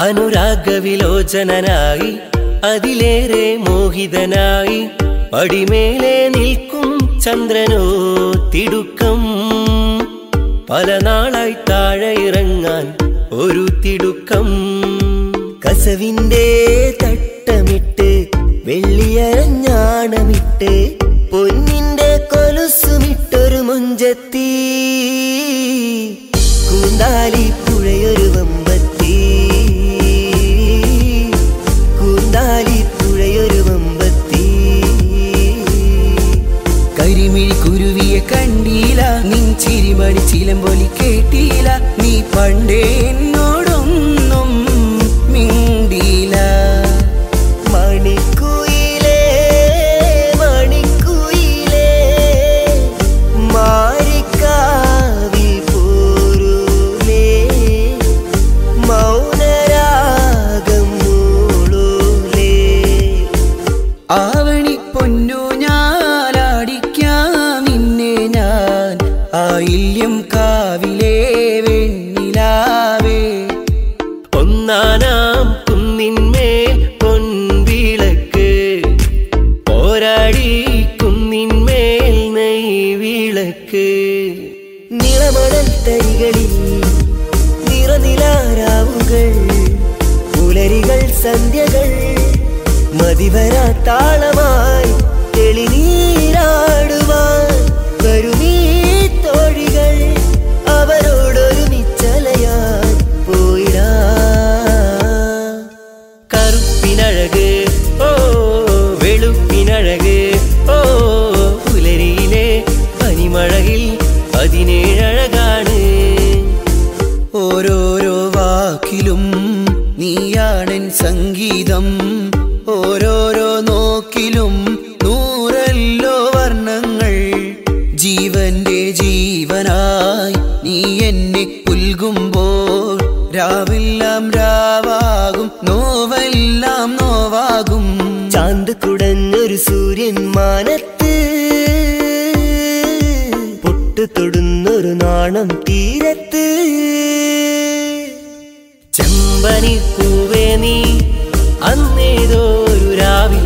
അനുരാഗവിലോചനായി അതിലേറെ മോഹിതനായി പടിമേലെ നിൽക്കും ചന്ദ്രനോ തിടുക്കം. പല നാളായി താഴെ ഇറങ്ങാൻ ഒരു തിടുക്കം. കസവിന്റെ തട്ടമിട്ട് വെള്ളിയരഞ്ഞാണമിട്ട് പൊന്നിന്റെ കൊലുസുമിട്ടൊരു മുഞ്ചത്തി. കൂന്താലി കരിമിഴി കുരുവിയെ കണ്ടീല. നിൻ ചിരിമണി ചിലമ്പൊലി കേട്ടീല. നീ പണ്ടേ ആയില്യം കാവിലെ വെണ്ണിലാവേ. ഒന്നാനാം കുന്നിന്മേൽ പൊൻവിളക്ക്. പോരാടി കുന്നിന്മേൽ നെയ്വിളക്ക്. നിളമണൽ തരികളിൽ നിറനിലാരാവുകൾ. പുലരികൾ സന്ധ്യകൾ മതിവരാ താളമായി ഓരോരോ വാക്കിലും നീയാണൻ സംഗീതം. ഓരോരോ നോക്കിലും നൂറല്ലോ വർണങ്ങൾ. ജീവന്റെ ജീവനായി നീ എന്നെ പുൽകുമ്പോൾ രാവെല്ലാം രാവാകും നോവെല്ലാം നോവാകും. ചാന്ത് കുടഞ്ഞൊരു സൂര്യൻ മാനത്ത് പൊട്ടു തൊടുന്നൊരു നാണം തീരത്ത്. പൂവേ നീ. അന്നേതോരു രാവിൽ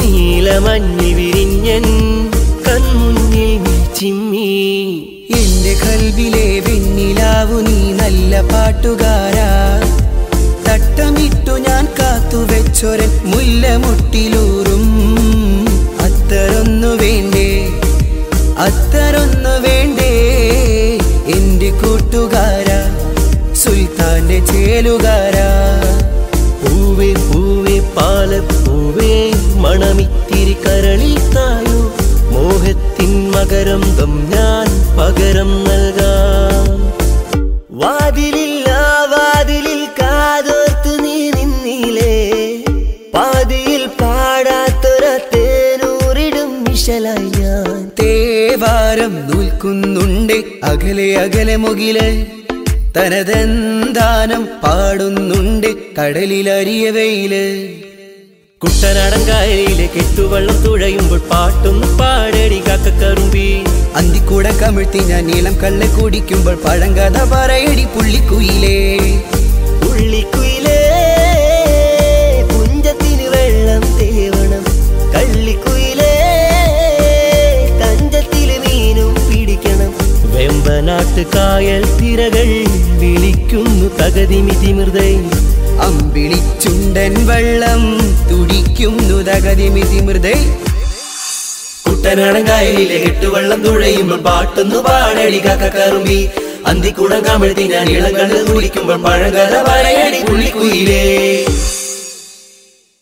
നീലമഞ്ഞി വിരിഞ്ഞൻ കൺമുന്നിൽ ചിമ്മി. എന്റെ കൽവിലെ വെണ്ണിലാവു നീ നല്ല പാട്ടുകാരാ. തട്ടമിട്ടു ഞാൻ കാത്തുവെച്ചൊരൻ മുല്ലമുട്ടിലൂറും. അത്തരൊന്നു വേണ്ടേ? അത്തരൊന്നു വേണ്ടേ? പാലപ്പൂവേ മണമിത്തിരി കരളി തായോ. മോഹത്തിൻ മകരം തം ഞാൻ പകരം നൽകാം. വാതിലില്ല വാതിലിൽ കാതോർത്ത് നീ നിന്നിലേ പാതിയിൽ പാടാത്തൊരത്തേനൂറിടും വിശലായി ഞാൻ. തേവാരം നൂൽക്കുന്നുണ്ട് അകലെ അകലെ മുകിൽ. തനതെന്താനം പാടുന്നുണ്ട് കടലിലരിയ വെയിൽ കുട്ടനാടൻ കായലിലെ കെട്ടുവള്ളം തുഴയുമ്പോൾ പാട്ടൊന്ന് പാടടി കാക്കക്കറുമ്പി അന്തിക്കൂടെ കമിഴ്ത്തി ഞാൻ നീളം കള്ള കുടിക്കുമ്പോൾ പഴങ്കഥ പറയടി പുള്ളിക്കുയിലേ. ഉള്ളിക്കുയിലേ പുഞ്ചത്തിന് വെള്ളം തേവണം. കള്ളിക്കുയിലേ തഞ്ചത്തിൽ മീനും പിടിക്കണം. വെമ്പനാട്ട് കായൽ തിരകൾ വിളിക്കുന്നു തകതിമിതിമൃതൈ അമ്പിളിച്ചുണ്ടൻ വെള്ളം തുടിക്കുന്നു തകതിമിതി മൃദൈ. കുട്ടനാടൻ കായലിലെ കെട്ടുവെള്ളം തുഴയുമ്പോൾ പാട്ടൊന്നു പാടടി കാക്കക്കറുമ്പി അന്തിക്കുടം കമിഴ്ത്തി ഞാൻ ഇളങ്ങൾ കുളിക്കുമ്പോൾ പഴകഥ പറയടി പുള്ളിക്കുയിലേ.